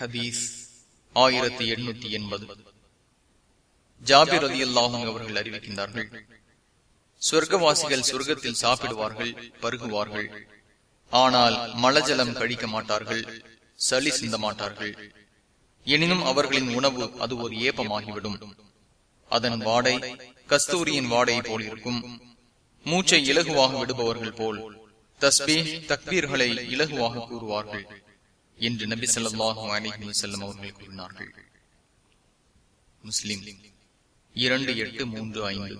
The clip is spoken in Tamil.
ஹதீஸ் ஆயிரத்தி எண்ணூத்தி எண்பது. ஜாபிர் அலி அல்லாஹும் அவர்கள் அறிவிக்கின்றார்கள் சொர்க்கவாசிகள் சொர்க்கத்தில் சாப்பிடுவார்கள் பருகுவார்கள் ஆனால் மலஜலம் கழிக்க மாட்டார்கள் சளி சிந்த மாட்டார்கள். எனினும் அவர்களின் உணவு அது ஒரு ஏப்பமாகிவிடும். அதன் வாடை கஸ்தூரியின் வாடை போல் இருக்கும். மூச்சை இலகுவாக விடுபவர்கள் போல் தஸ்பீ தக்பீர்களை இலகுவாக கூறுவார்கள். என்று நபி சொல்லாஹு அலிஹி வசல்லம் அவர்கள் கூறினார்கள். முஸ்லிம் இரண்டு எட்டு மூன்று ஐந்து.